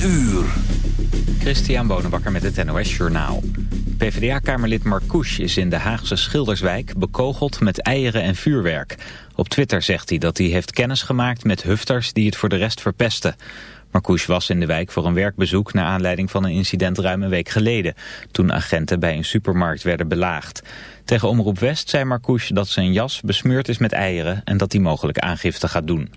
uur. Christian Bonenbakker met het NOS Journaal. PvdA-kamerlid Marcouche is in de Haagse Schilderswijk bekogeld met eieren en vuurwerk. Op Twitter zegt hij dat hij heeft kennis gemaakt met hufters die het voor de rest verpesten. Marcouche was in de wijk voor een werkbezoek naar aanleiding van een incident ruim een week geleden. Toen agenten bij een supermarkt werden belaagd. Tegen Omroep West zei Marcouche dat zijn jas besmeurd is met eieren en dat hij mogelijk aangifte gaat doen.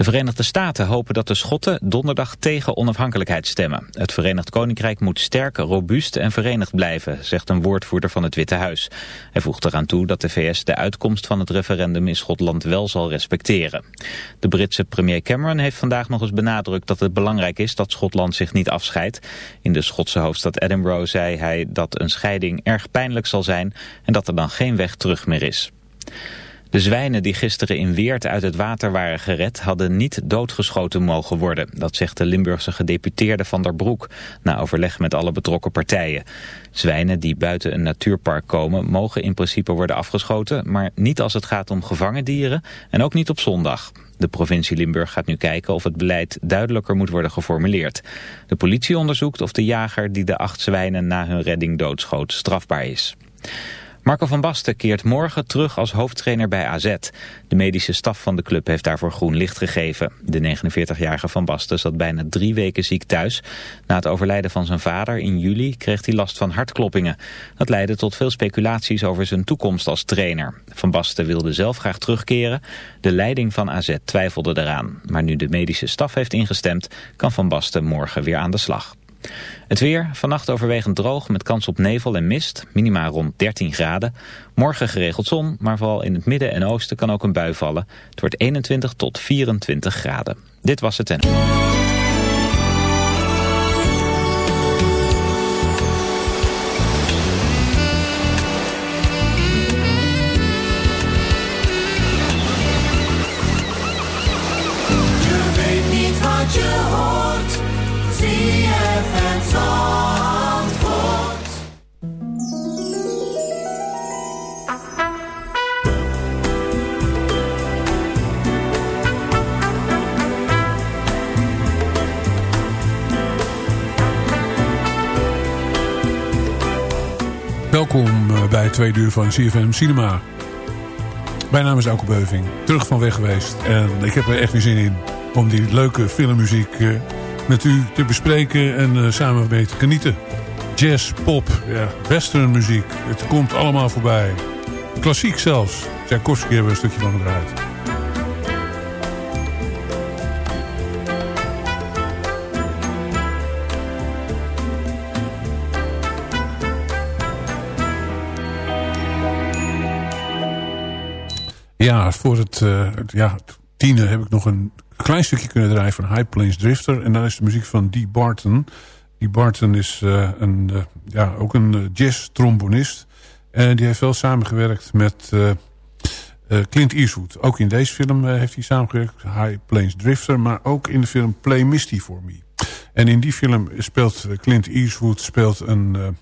De Verenigde Staten hopen dat de Schotten donderdag tegen onafhankelijkheid stemmen. Het Verenigd Koninkrijk moet sterk, robuust en verenigd blijven, zegt een woordvoerder van het Witte Huis. Hij voegt eraan toe dat de VS de uitkomst van het referendum in Schotland wel zal respecteren. De Britse premier Cameron heeft vandaag nog eens benadrukt dat het belangrijk is dat Schotland zich niet afscheidt. In de Schotse hoofdstad Edinburgh zei hij dat een scheiding erg pijnlijk zal zijn en dat er dan geen weg terug meer is. De zwijnen die gisteren in Weert uit het water waren gered... hadden niet doodgeschoten mogen worden. Dat zegt de Limburgse gedeputeerde Van der Broek... na overleg met alle betrokken partijen. Zwijnen die buiten een natuurpark komen... mogen in principe worden afgeschoten... maar niet als het gaat om gevangen dieren... en ook niet op zondag. De provincie Limburg gaat nu kijken of het beleid duidelijker moet worden geformuleerd. De politie onderzoekt of de jager die de acht zwijnen na hun redding doodschoot strafbaar is. Marco van Basten keert morgen terug als hoofdtrainer bij AZ. De medische staf van de club heeft daarvoor groen licht gegeven. De 49-jarige Van Basten zat bijna drie weken ziek thuis. Na het overlijden van zijn vader in juli kreeg hij last van hartkloppingen. Dat leidde tot veel speculaties over zijn toekomst als trainer. Van Basten wilde zelf graag terugkeren. De leiding van AZ twijfelde eraan. Maar nu de medische staf heeft ingestemd, kan Van Basten morgen weer aan de slag. Het weer, vannacht overwegend droog met kans op nevel en mist, minima rond 13 graden. Morgen geregeld zon, maar vooral in het midden en oosten kan ook een bui vallen. Het wordt 21 tot 24 graden. Dit was het en... tweede van CFM Cinema. Mijn naam is Elke Beuving, terug van weg geweest. En ik heb er echt weer zin in om die leuke filmmuziek eh, met u te bespreken en eh, samen mee te genieten. Jazz, pop, ja, westernmuziek, het komt allemaal voorbij. Klassiek zelfs. Tchaikovsky hebben we een stukje van gedraaid. Ja, voor het, het- ja, tienen heb ik nog een klein stukje kunnen draaien van High Plains Drifter. En dat is de muziek van Dee Barton. Dee Barton is eh, een, eh, ja, ook een jazz-trombonist. En die heeft wel samengewerkt met Clint Eastwood. Ook in deze film heeft hij samengewerkt, High Plains Drifter. Maar ook in de film Play Misty For Me. En in die film speelt Clint Eastwood speelt een...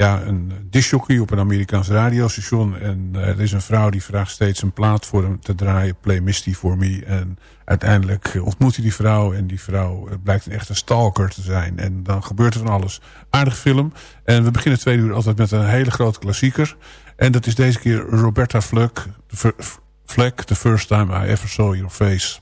ja, een discjockey op een Amerikaans radiostation. En eh, er is een vrouw die vraagt steeds een plaat voor hem te draaien. Play Misty for me. En uiteindelijk ontmoet hij die vrouw. En die vrouw eh, blijkt een echte stalker te zijn. En dan gebeurt er van alles. Aardig film. En we beginnen twee uur altijd met een hele grote klassieker. En dat is deze keer Roberta Fleck. Fleck, the first time I ever saw your face.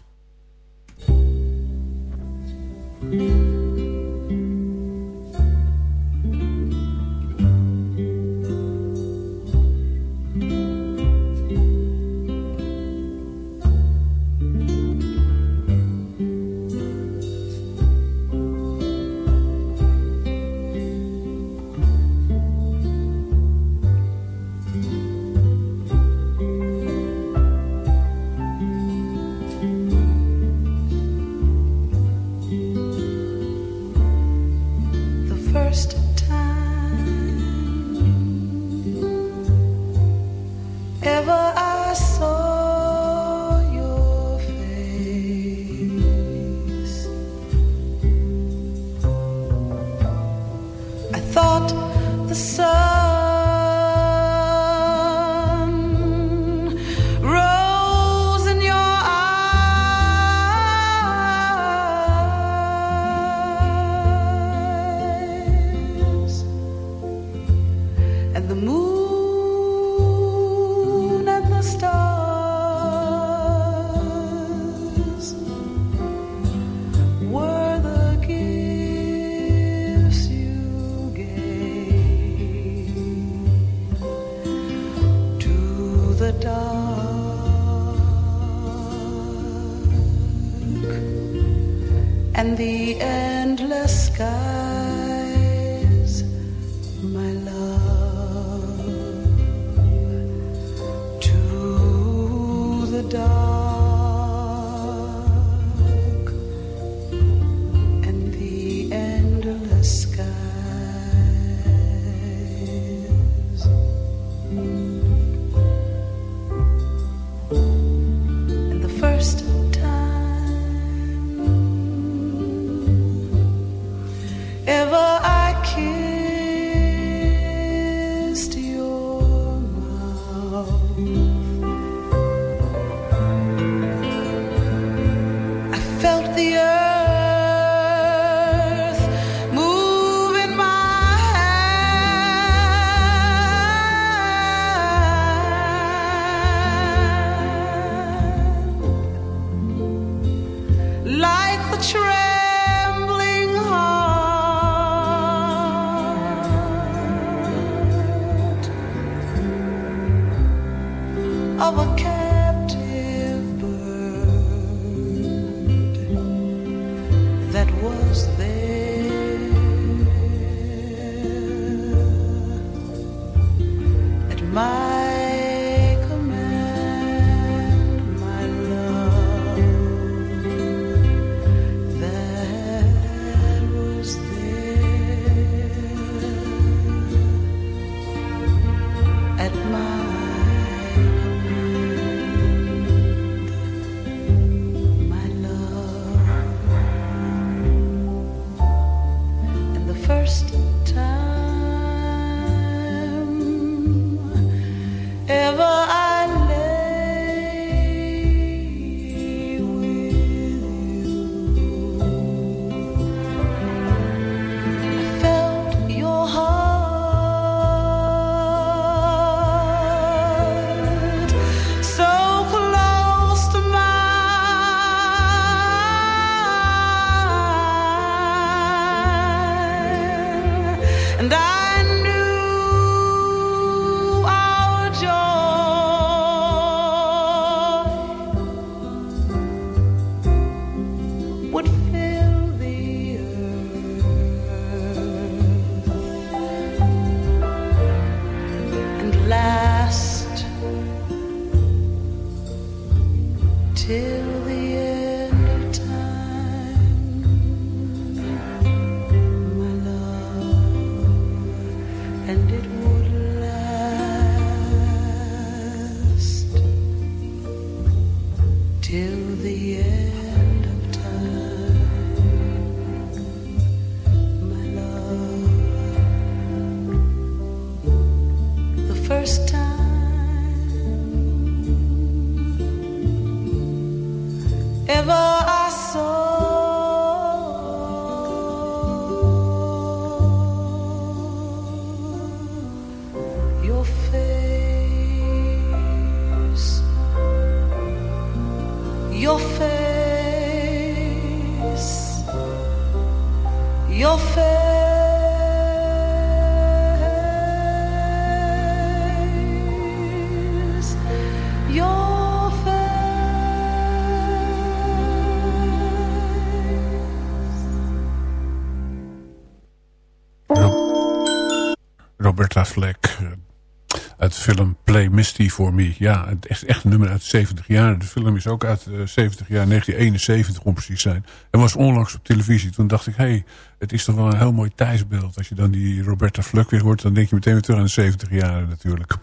Film Play Misty for Me. Ja, het is echt een nummer uit 70 jaar. De film is ook uit eh, 70 jaar, 1971 om precies zijn. En was onlangs op televisie. Toen dacht ik, hé, hey, het is toch wel een heel mooi tijdsbeeld. Als je dan die Roberta Fleck weer hoort, dan denk je meteen weer terug aan de 70 jaren natuurlijk.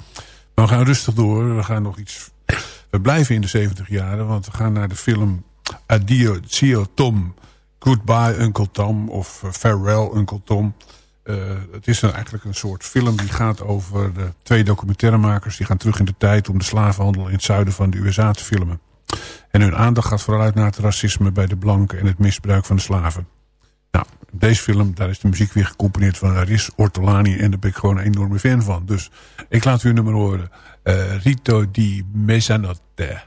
Maar we gaan rustig door. We gaan nog iets... We blijven in de 70 jaren, want we gaan naar de film Adio Zio Tom. Goodbye Uncle Tom of eh, Farewell Uncle Tom. Eh, het is eigenlijk een soort film die gaat over de twee documentairemakers. Die gaan terug in de tijd om de slavenhandel in het zuiden van de USA te filmen. En hun aandacht gaat vooral uit naar het racisme bij de blanken en het misbruik van de slaven. Nou, deze film, daar is de muziek weer gecomponeerd van Riz Ortolani. En daar ben ik gewoon een enorme fan van. Dus ik laat u een nummer horen. Eh, Rito di Mezzanotte.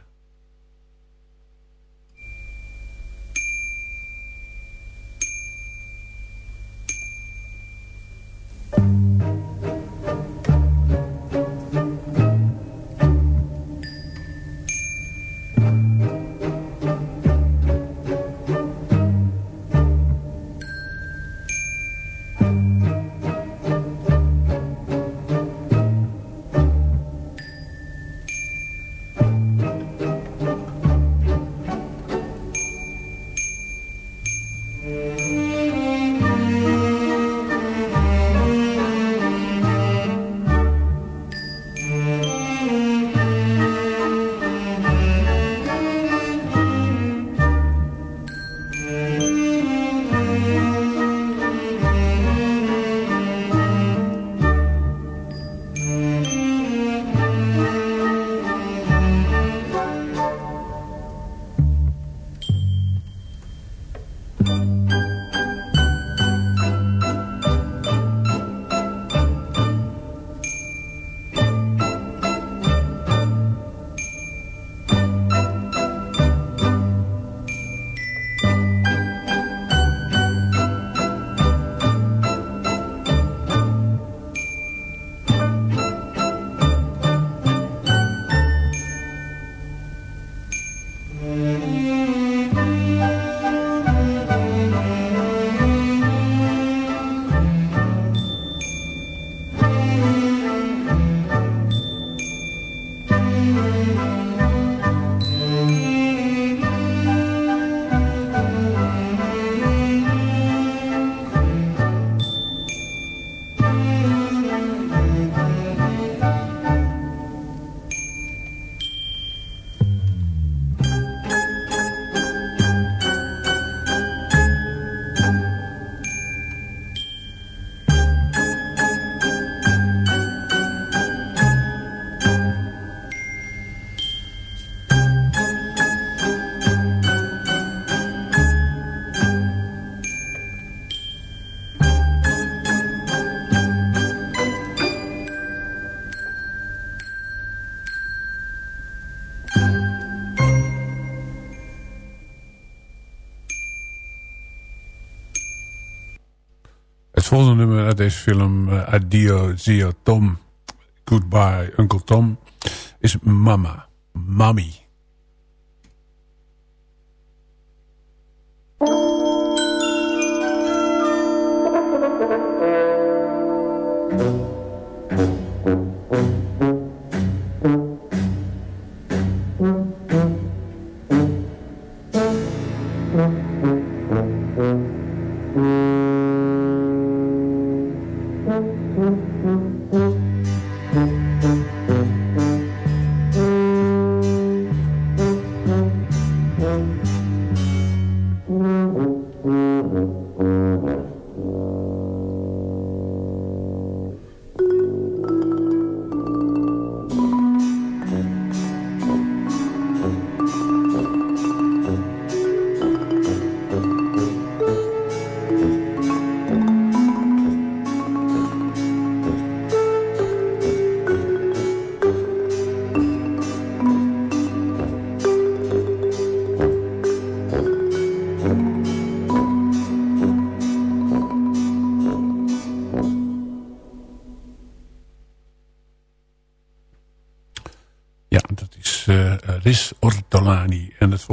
Volgende nummer uit deze film, uh, Adio Zio Tom, Goodbye Uncle Tom, is Mama, Mommy.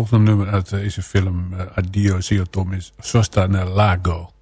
Volgende nummer uit deze film, uh, Addio Zio Tom, is Sosta nel Lago.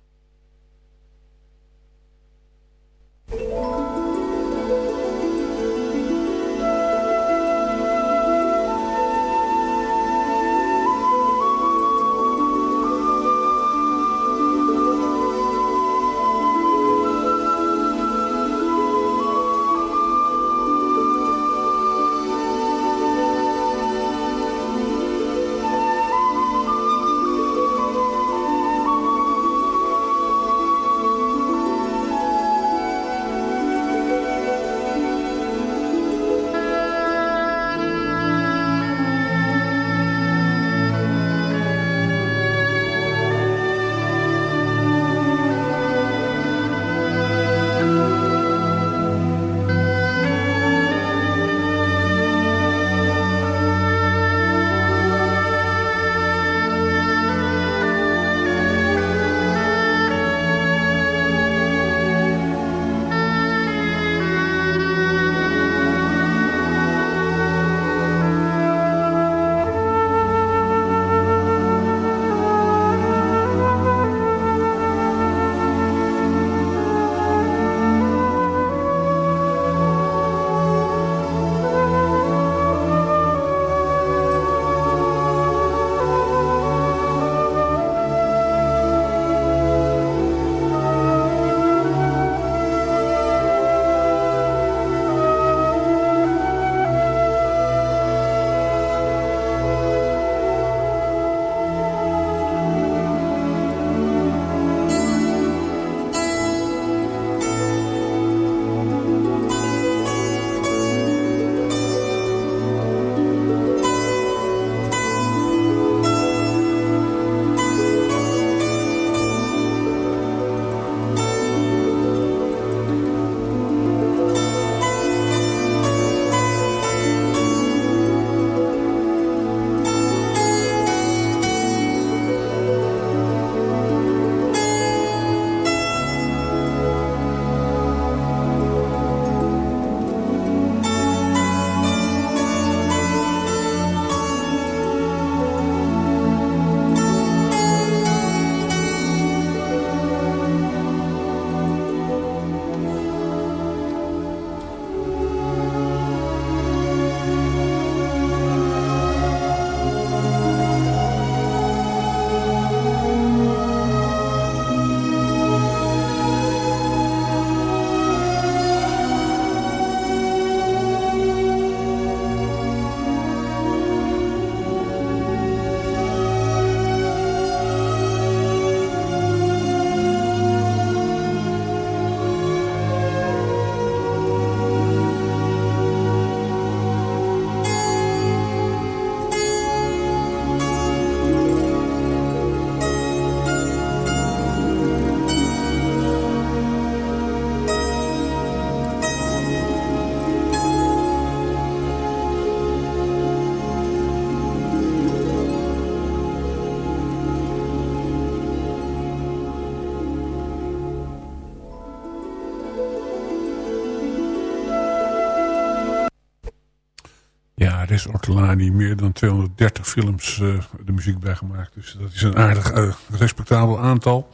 Res Ortolani meer dan 230 films uh, de muziek bijgemaakt. Dus dat is een aardig uh, respectabel aantal.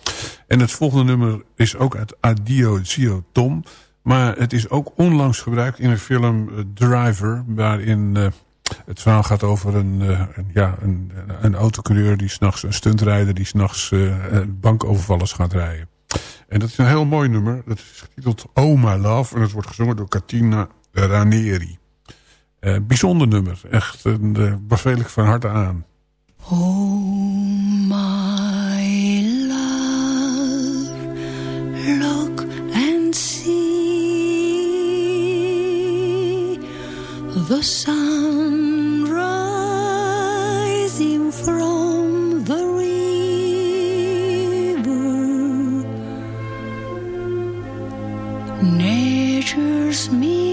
En het volgende nummer is ook uit Adio Zio Tom. Maar het is ook onlangs gebruikt in een film uh, Driver. Waarin het verhaal gaat over een, een ja, een, een autocoureur die s'nachts, een stuntrijder die s'nachts bankovervallers gaat rijden. En dat is een heel mooi nummer. Dat is getiteld Oh My Love. En het wordt gezongen door Katina Ranieri. Uh, bijzonder nummer. Echt, uh, beveel ik van harte aan. Oh my love, look and see the sun rising from the river. Nature's miracle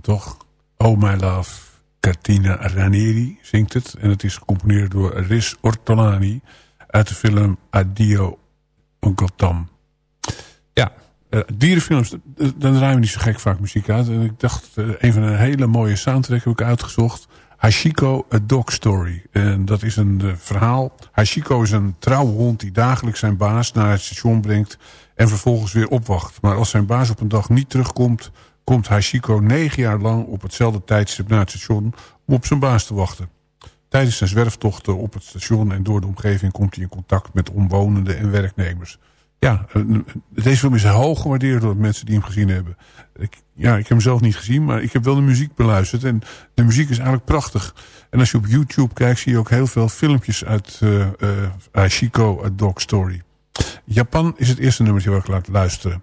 Toch? Oh My Love, Katina Ranieri zingt het. En het is gecomponeerd door Riz Ortolani uit de film Uncle Tom. Ja, eh, dierenfilms, eh, dan draaien we niet zo gek vaak muziek uit. En ik dacht, eh, een van een hele mooie soundtrack heb ik uitgezocht. Hashiko, A Dog Story. En dat is een eh, verhaal. Hashiko is een trouwe hond die dagelijks zijn baas naar het station brengt... en vervolgens weer opwacht. Maar als zijn baas op een dag niet terugkomt... komt Hashiko negen jaar lang op hetzelfde tijdstip naar het station... om op zijn baas te wachten. Tijdens zijn zwerftochten op het station en door de omgeving... komt hij in contact met omwonenden en werknemers. Ja, eh, deze film is hoog gewaardeerd door mensen die hem gezien hebben. Ik, ja, ik heb hem zelf niet gezien, maar ik heb wel de muziek beluisterd. En de muziek is eigenlijk prachtig. En als je op YouTube kijkt, zie je ook heel veel filmpjes uit uh, uh, Ashiko, A Dog Story. Japan is het eerste nummertje waar ik laat luisteren.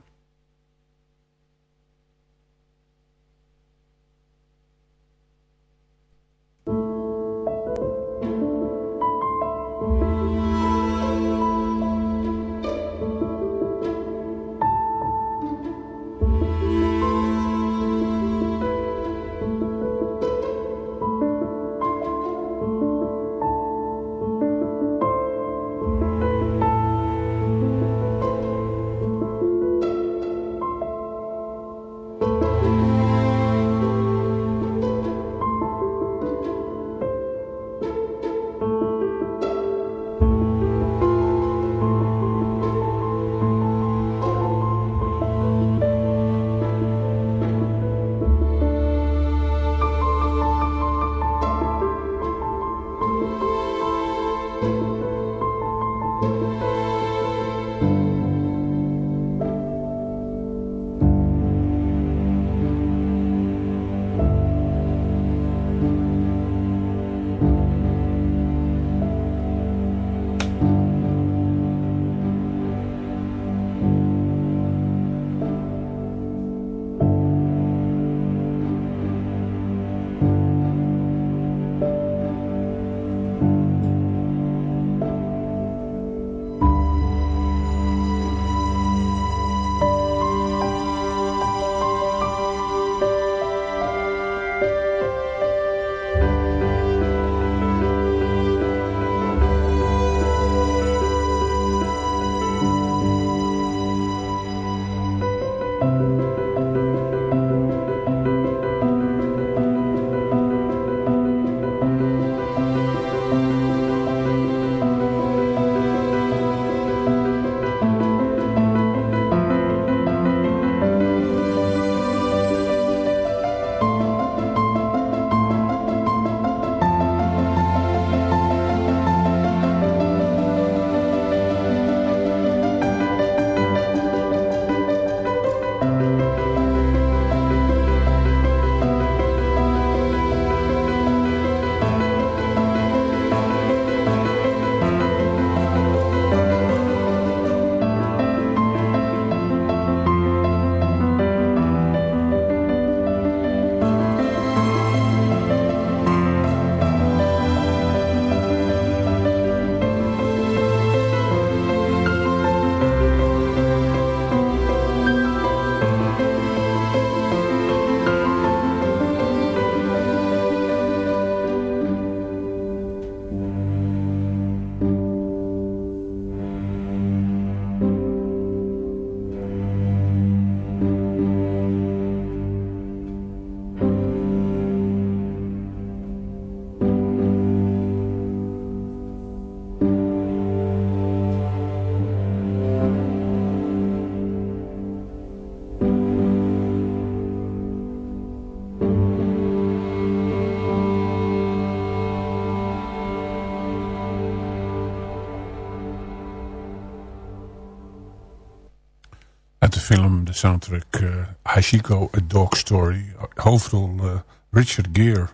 Film, de soundtrack uh, A Dog Story. Hoofdrol uh, Richard Gere.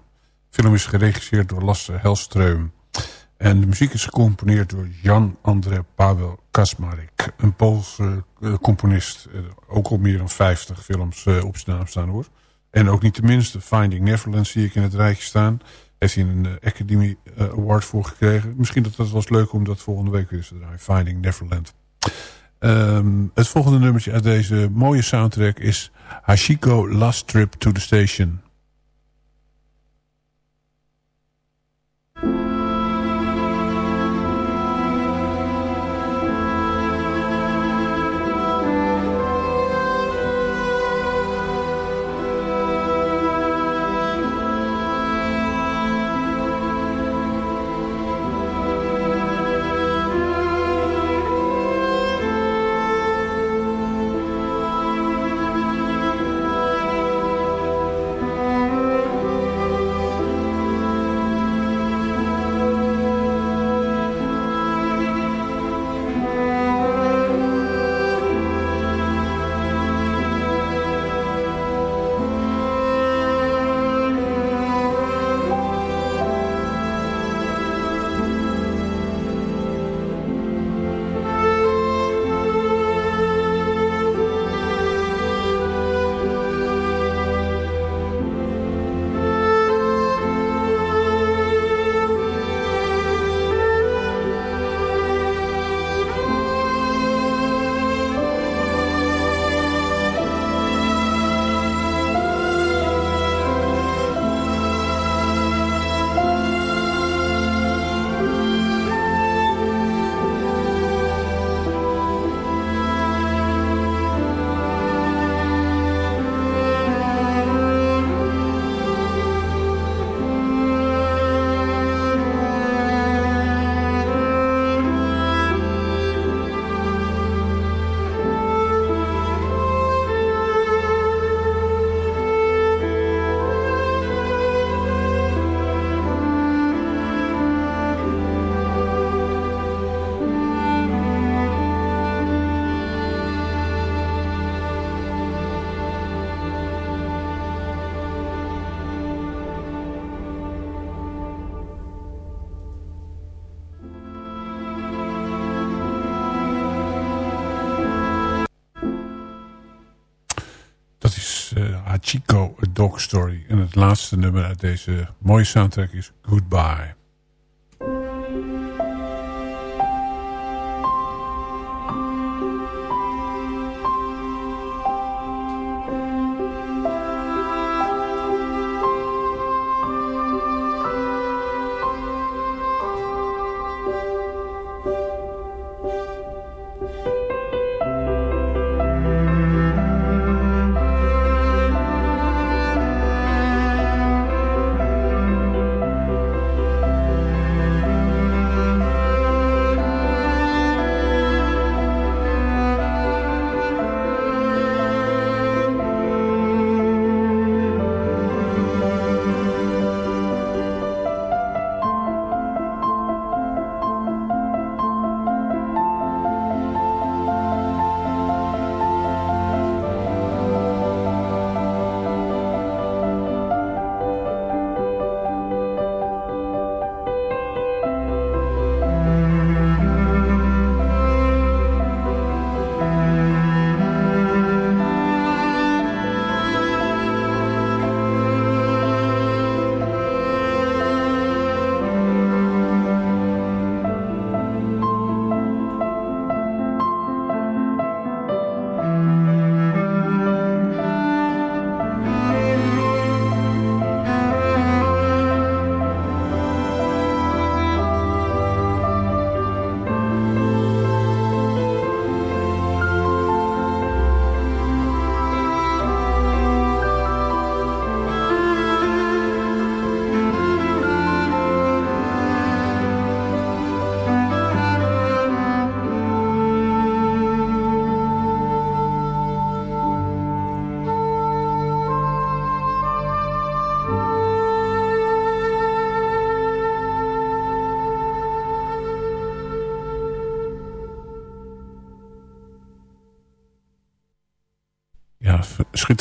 Film is geregisseerd door Lasse Hellström. En de muziek is gecomponeerd door Jan-André Pavel Kasmarek. Een Poolse uh, componist. ook al meer dan 50 films op zijn naam staan hoor. En ook niet tenminste Finding Neverland zie ik in het rijtje staan. Heeft hij een Academy Award voor gekregen. Misschien dat dat was leuk om dat volgende week weer te draaien. Finding Neverland. Um, het volgende nummertje uit deze mooie soundtrack is Hashiko Last Trip to the Station. Dog Story. En het laatste nummer uit deze mooie soundtrack is Goodbye.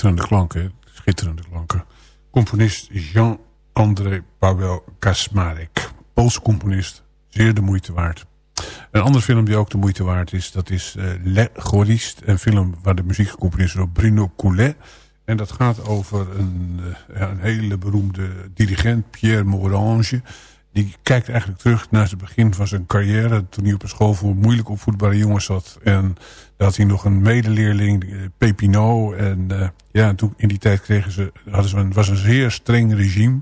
Schitterende klanken. Schitterende klanken. Componist Jean-André Pavel Kasmarek. Poolse componist. Zeer de moeite waard. Een andere film die ook de moeite waard is, dat is uh, Le Choriste. Een film waar de muziek gecomponeerd is door Bruno Coulet. En dat gaat over een, uh, een hele beroemde dirigent, Pierre Morange. Die kijkt eigenlijk terug naar het begin van zijn carrière. Toen hij op een school voor moeilijk opvoedbare jongens zat. En daar had hij nog een medeleerling, uh, Pepino. En ja, toen in die tijd kregen ze, hadden ze een, was een zeer streng regime.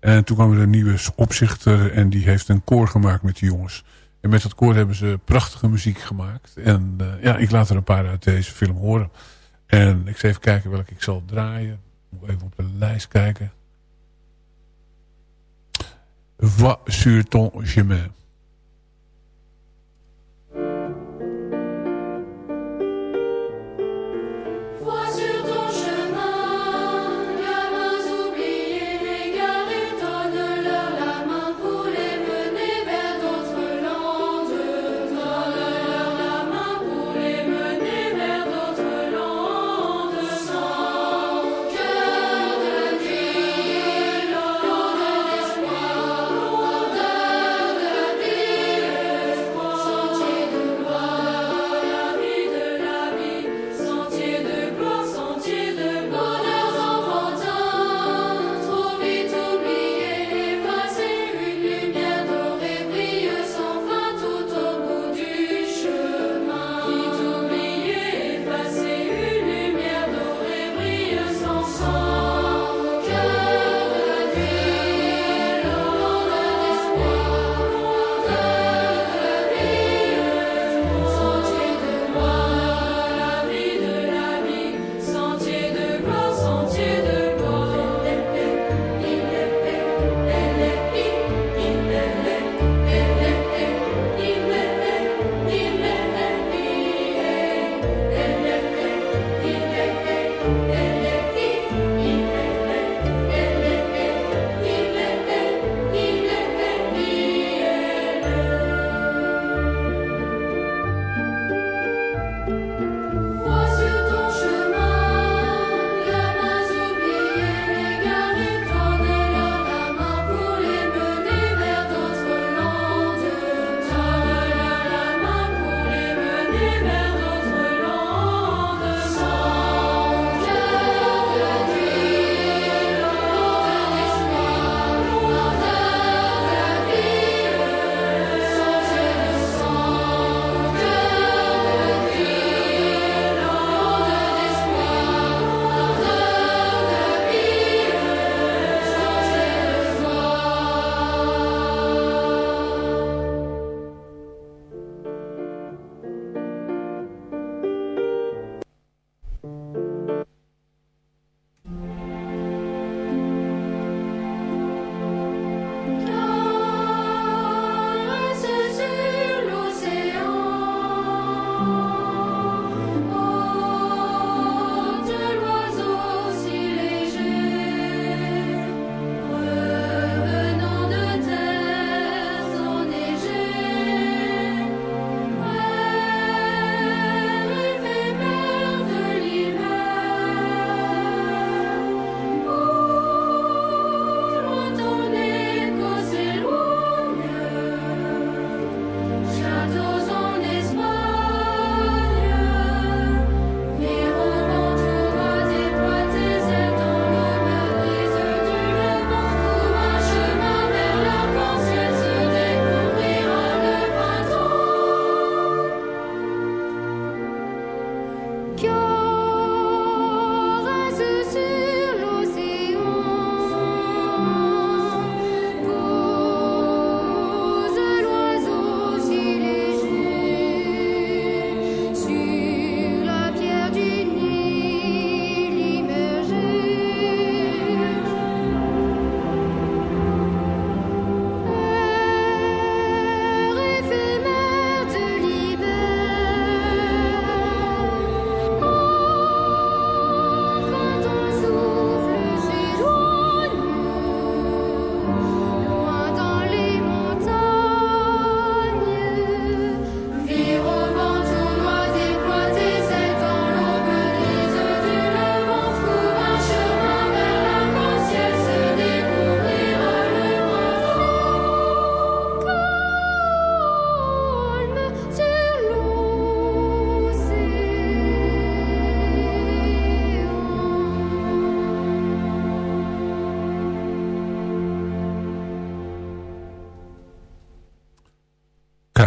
En toen kwam er een nieuwe opzichter en die heeft een koor gemaakt met de jongens. En met dat koor hebben ze prachtige muziek gemaakt. En uh, ja, ik laat er een paar uit deze film horen. En ik zal even kijken welke ik zal draaien. Even op de lijst kijken. Va sur ton chemin.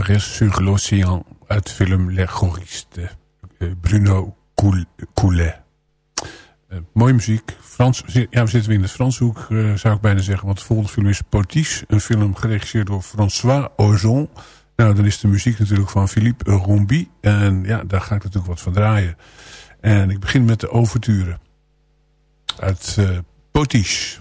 Caresse sur uit film Les Choristes. Uh, Bruno Coulet. Uh, mooie muziek. Frans, ja, we zitten in de Franshoek, uh, zou ik bijna zeggen. Want de volgende film is Potiche. Een film geregisseerd door François Ozon. Nou, dan is de muziek natuurlijk van Philippe Rombi. En ja, daar ga ik natuurlijk wat van draaien. En ik begin met de overturen. Uit uh, Potiche.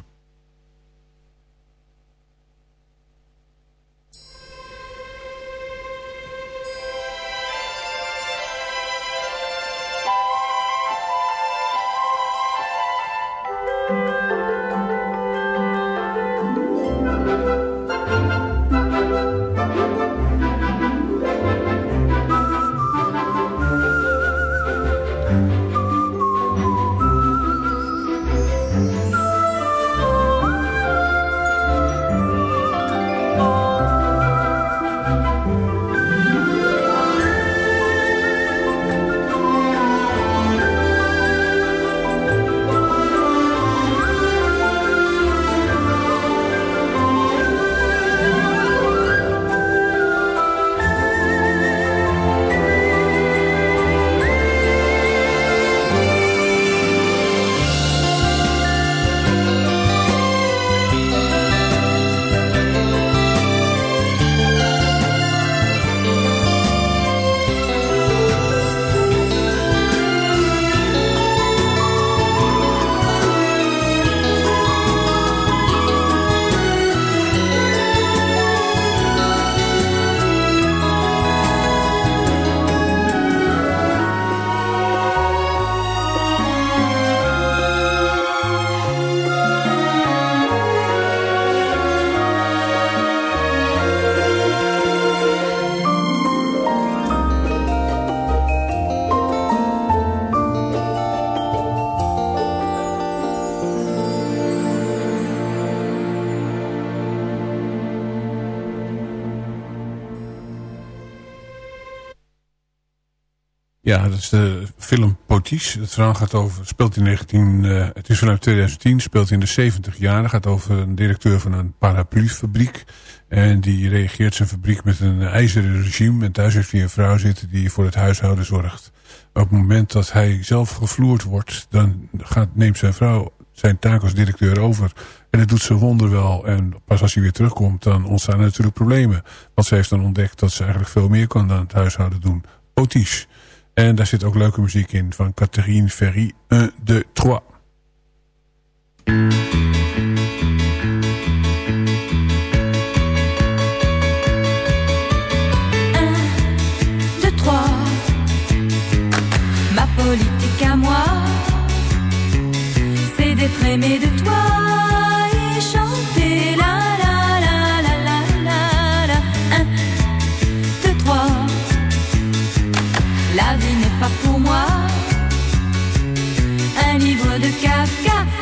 Ja, dat is de film Potiche. Het verhaal gaat over, speelt in 19, uh, het is vanuit 2010, speelt in de 70 jaar. gaat over een directeur van een paraplufabriek. En die reageert zijn fabriek met een ijzeren regime. En thuis heeft hij een vrouw zitten die voor het huishouden zorgt. Op het moment dat hij zelf gevloerd wordt, dan gaat, neemt zijn vrouw zijn taak als directeur over. En dat doet ze wonderwel. En pas als hij weer terugkomt, dan ontstaan er natuurlijk problemen. Want ze heeft dan ontdekt dat ze eigenlijk veel meer kan dan het huishouden doen. Potiche. En daar zit ook leuke muziek in van Catherine Ferry. 1, 2, 3. Ma politique à moi, c'est d'être aimé de pas pour moi. Un livre de Kafka.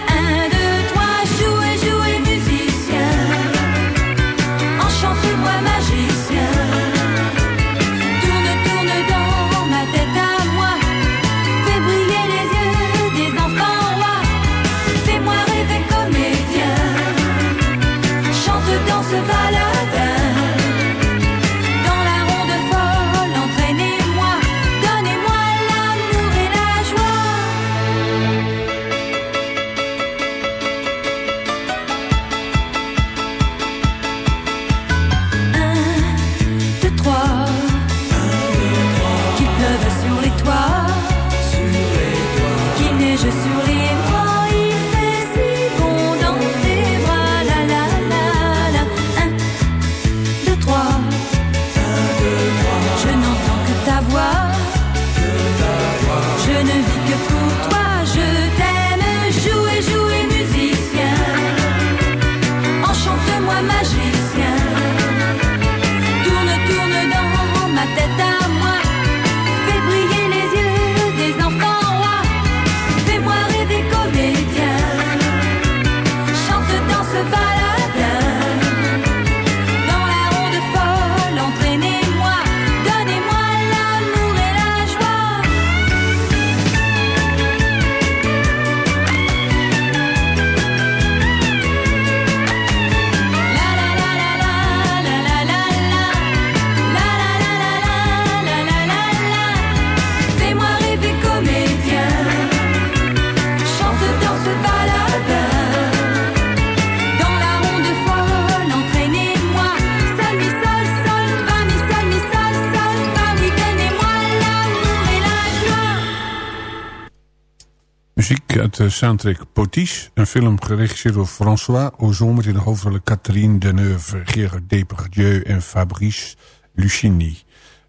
Muziek uit de soundtrack Potis. Een film geregisseerd door François Ozon... met in de hoofdrollen Catherine Deneuve, Gerard Depardieu en Fabrice Lucchini.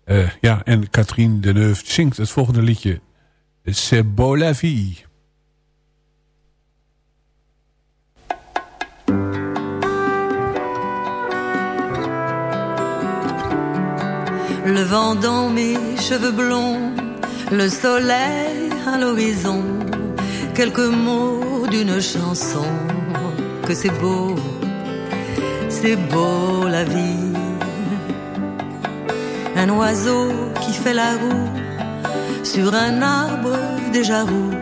Uh, ja, en Catherine Deneuve zingt het volgende liedje. C'est beau la vie. Le vent dans mes cheveux blonds, le soleil à l'horizon, quelques mots d'une chanson, que c'est beau, c'est beau la vie. Un oiseau qui fait la roue sur un arbre déjà roux,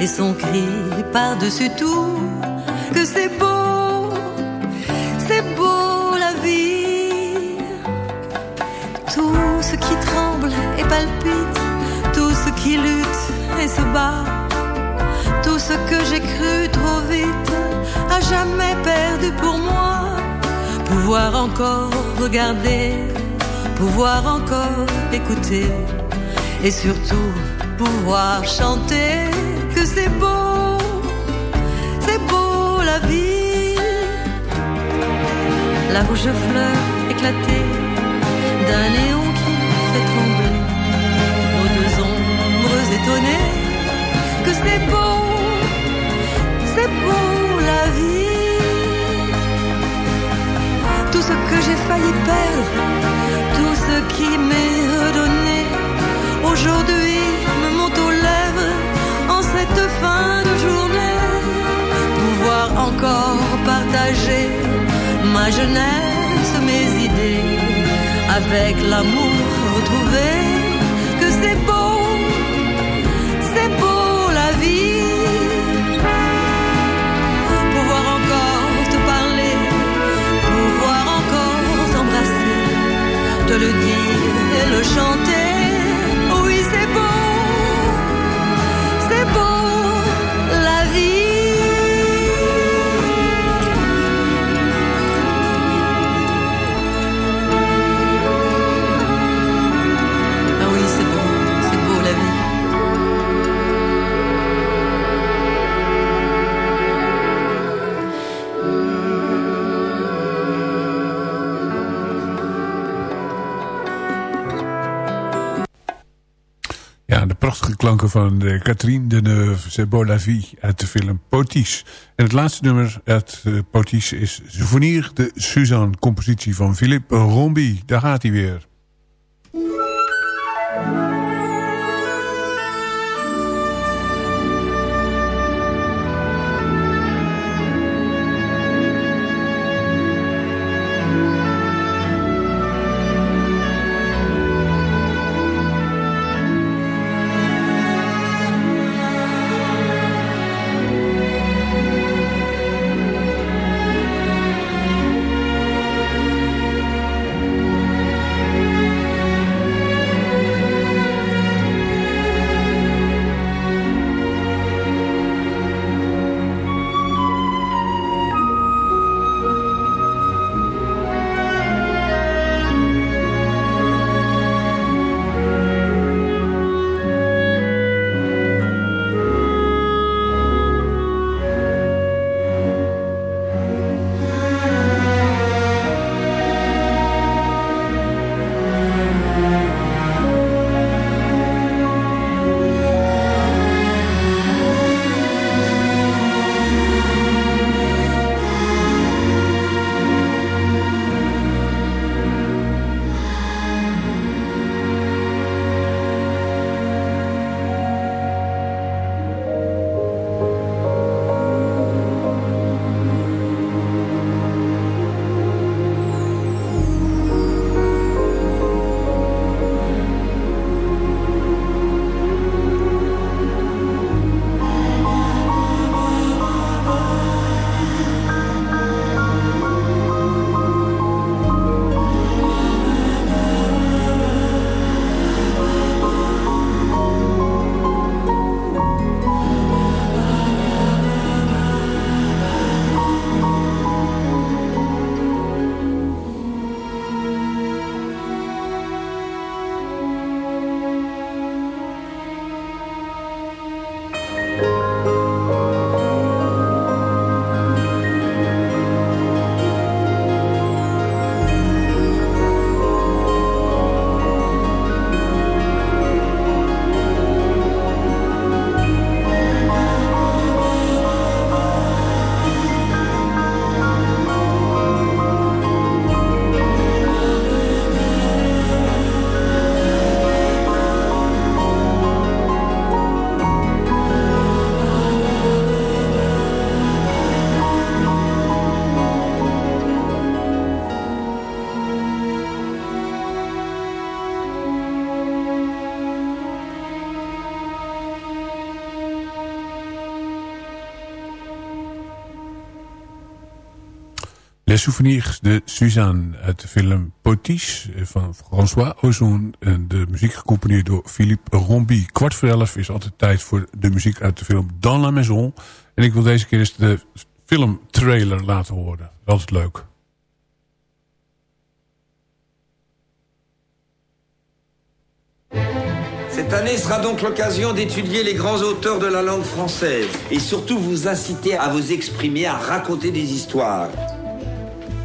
et son cri par-dessus tout, que c'est beau, c'est beau la vie. Tout ce qui tremble et palpite, tout ce qui lutte et se bat, tout ce que j'ai cru trop vite, à jamais perdu pour moi, pouvoir encore regarder, pouvoir encore écouter, et surtout pouvoir chanter que c'est beau, c'est beau la vie. La rouge fleur éclatée d'un néon qui fait trembler nos deux ombres étonnées. Que c'est beau, c'est beau la vie. Tout ce que j'ai failli perdre, tout ce qui m'est redonné, aujourd'hui me monte aux lèvres en cette fin de journée. Pouvoir encore partager ma jeunesse, mes idées avec l'amour retrouvé, que c'est beau, chanter. Prachtige klanken van de Catherine Deneuve, C'est beau la vie, uit de film Potis. En het laatste nummer uit uh, Potis is Souvenir de Suzanne, compositie van Philippe Rombi. Daar gaat hij weer. Souvenirs de Suzanne uit de film Potiche van François Ozon. En de muziek gecomponeerd door Philippe Rombi. Kwart voor elf is altijd tijd voor de muziek uit de film Dans la Maison. En ik wil deze keer eens de filmtrailer laten horen. Dat is leuk. Cette année sera donc l'occasion d'étudier les grands auteurs de la langue française et surtout vous inciter à vous exprimer, à raconter des histoires.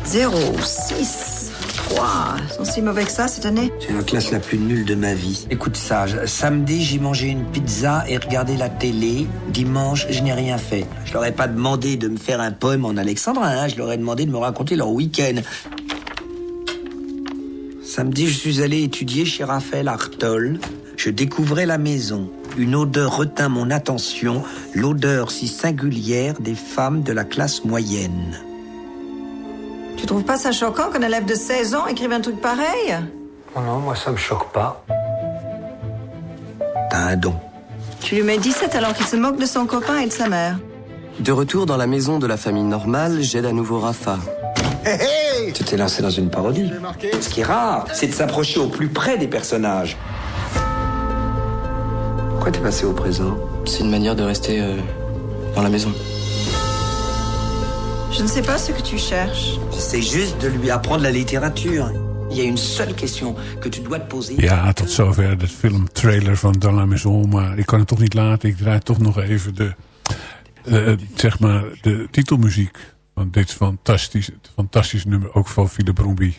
0, 6, 3. Ils sont si mauvais que ça cette année? C'est la classe la plus nulle de ma vie. Écoute ça, samedi j'ai mangé une pizza et regardé la télé. Dimanche, je n'ai rien fait. Je leur ai pas demandé de me faire un poème en alexandrin, hein. je leur ai demandé de me raconter leur week-end. Samedi, je suis allé étudier chez Raphaël Artol. Je découvrais la maison. Une odeur retint mon attention, l'odeur si singulière des femmes de la classe moyenne. Tu trouves pas ça choquant qu'un élève de 16 ans écrive un truc pareil? Oh non, moi ça me choque pas. T'as un don. Tu lui mets 17 alors qu'il se moque de son copain et de sa mère. De retour dans la maison de la famille normale, j'aide à nouveau Rafa. Tu t'es lancé dans une parodie. Ce qui est rare, c'est de s'approcher au plus près des personnages. Pourquoi t'es passé au présent? C'est une manière de rester euh, dans la maison. Je ne sais pas ce que tu cherches. J'essaie juste de lui apprendre la littérature. Il y a une seule question que tu dois te poser. Ja, tot zover de filmtrailer van Dans la Maison. Maar ik kan het toch niet laten. Ik draai toch nog even de, eh, zeg maar de titelmuziek van dit fantastisch, fantastisch nummer. Ook van Philippe Rombi.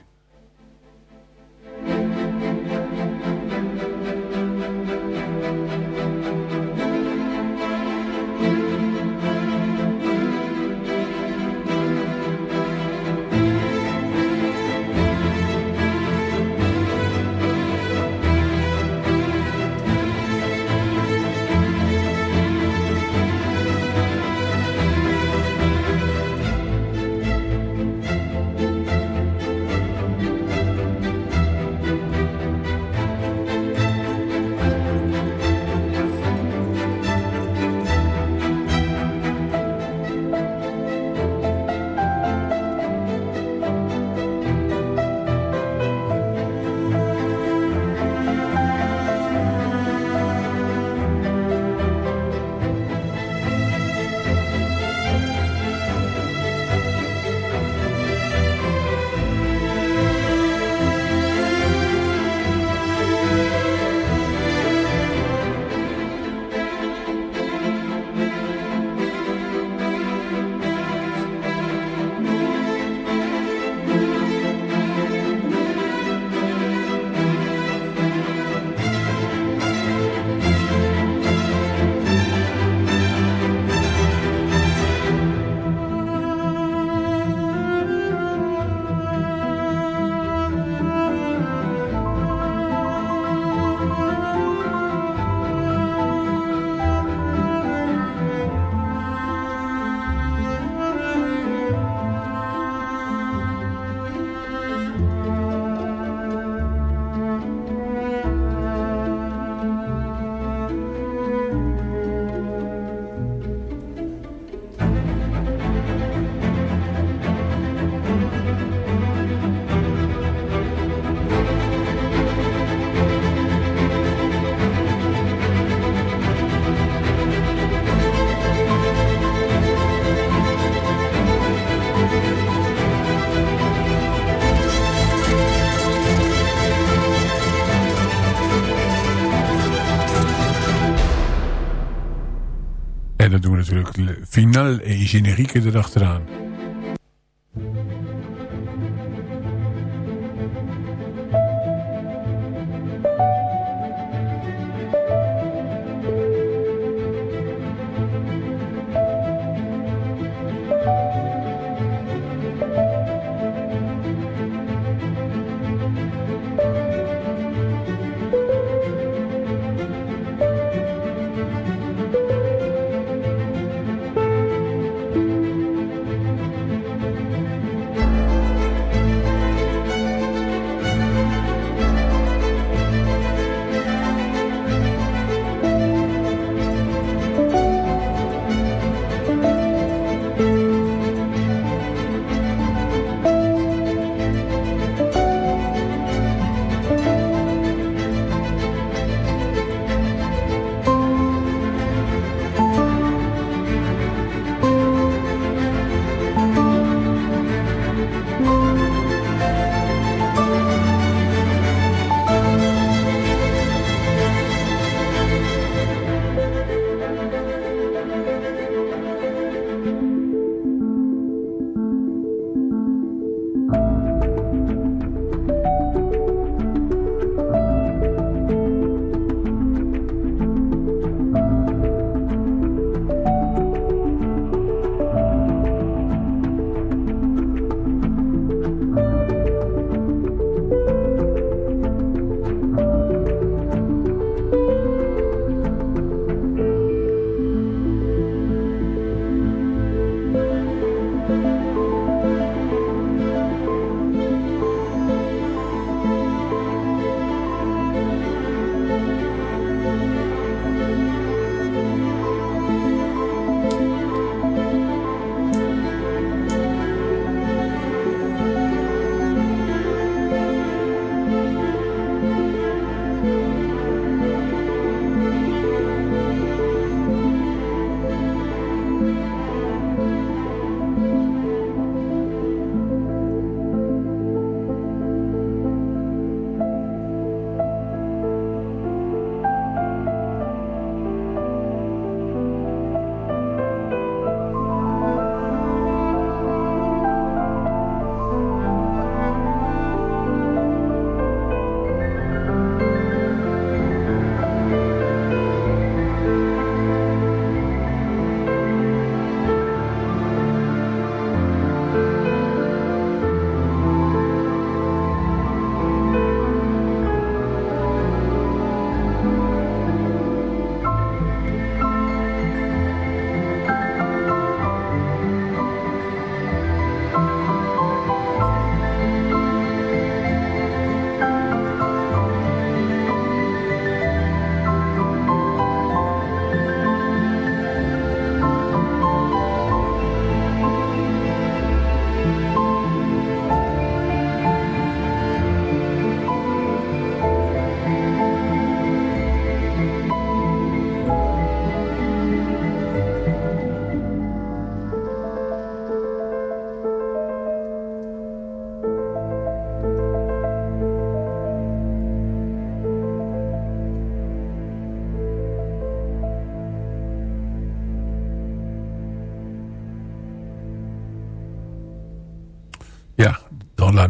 Finale en generieke erachteraan.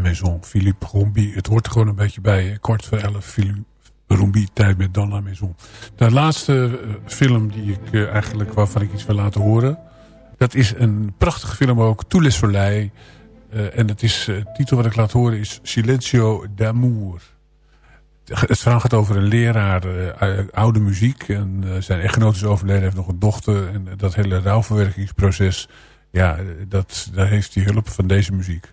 Maison, Philippe Rombi. Het hoort er gewoon een beetje bij. Kort voor elf, Philippe Rombi, tijd met Dans la Maison. De laatste uh, film die ik uh, eigenlijk, waarvan ik iets wil laten horen... dat is een prachtige film ook, Tous les Soleil. Uh, en het is, de titel wat ik laat horen is Silencio d'Amour. Het verhaal gaat over een leraar, oude muziek. En zijn echtgenoot is overleden, heeft nog een dochter. En dat hele rouwverwerkingsproces... Ja, dat, daar heeft hij hulp van deze muziek.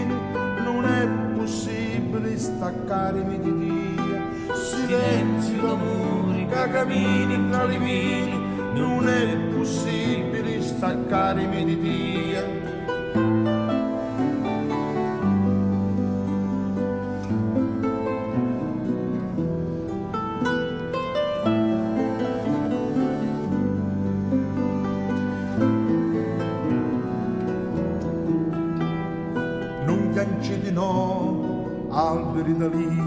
staccarmi di Dio. Silenzio muri cagamini tra le vini, non è possibile staccarmi di Dio. family.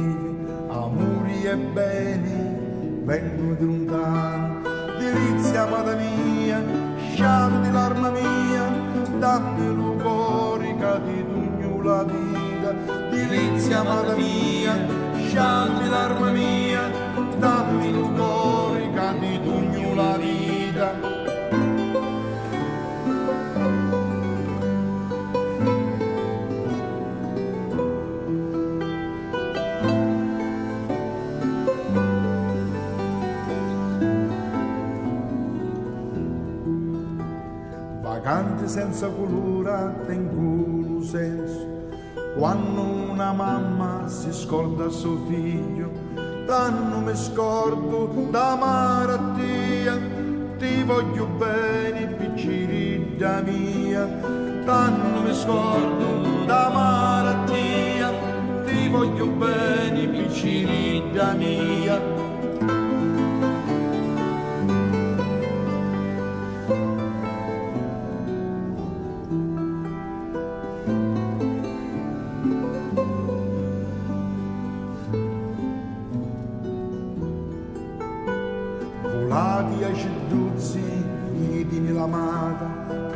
Senza colura tengono senso. Quando una mamma si scorda suo figlio, tanto mi scordo da malattia, ti voglio bene piccirita mia, tanto mi scordo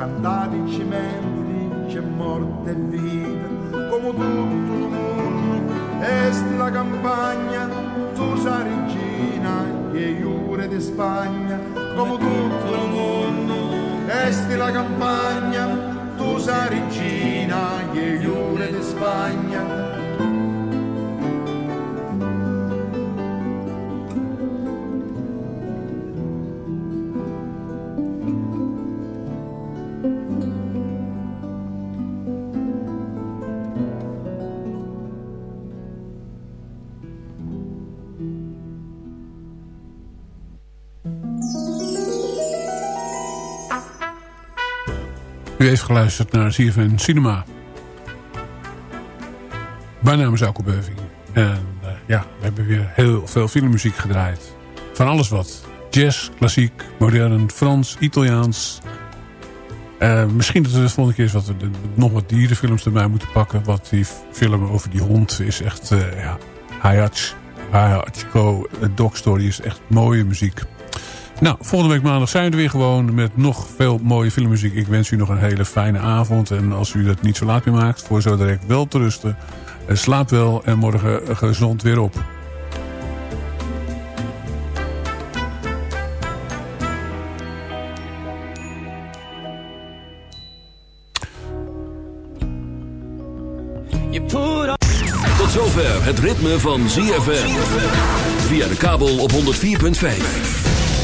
cantati cimenti, c'è morte e vita, come tutto il mondo, esti la campagna, tu sei regina, e iure di Spagna, come tutto il mondo, esti la campagna, tu sei regina, e iure di Spagna. Geluisterd naar CFN Cinema. Mijn naam is Alko Beuving. En uh, ja, we hebben weer heel veel filmmuziek gedraaid. Van alles wat. Jazz, klassiek, modern, Frans, Italiaans. Uh, misschien dat we de volgende keer eens wat, de, nog wat dierenfilms erbij moeten pakken. Want die film over die hond is echt... Uh, ja, Hayach, Hayachiko, Dog Story is echt mooie muziek. Nou, volgende week maandag zijn we er weer gewoon met nog veel mooie filmmuziek. Ik wens u nog een hele fijne avond. En als u dat niet zo laat meer maakt, voor zo direct wel te rusten. Slaap wel en morgen gezond weer op. Tot zover het ritme van ZFM. Via de kabel op 104.5.